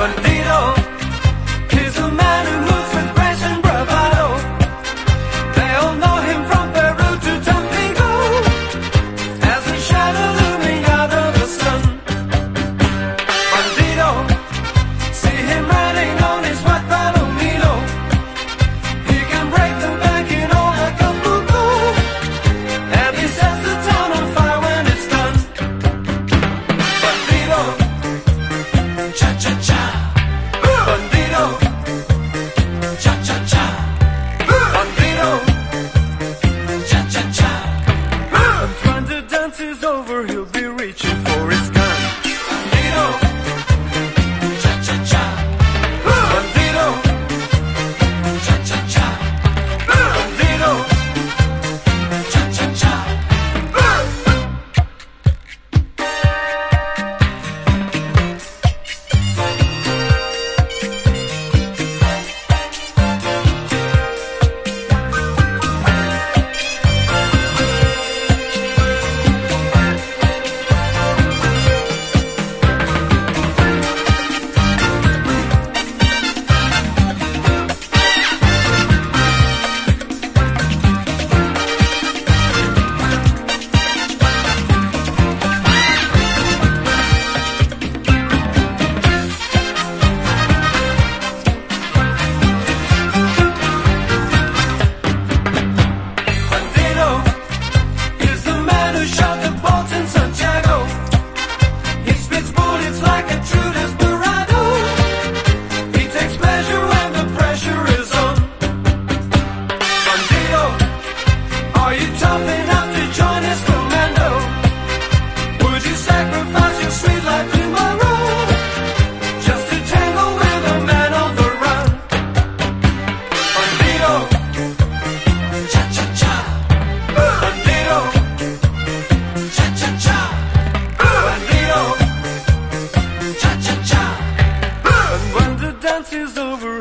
happened. is over, he'll be rich. Dances over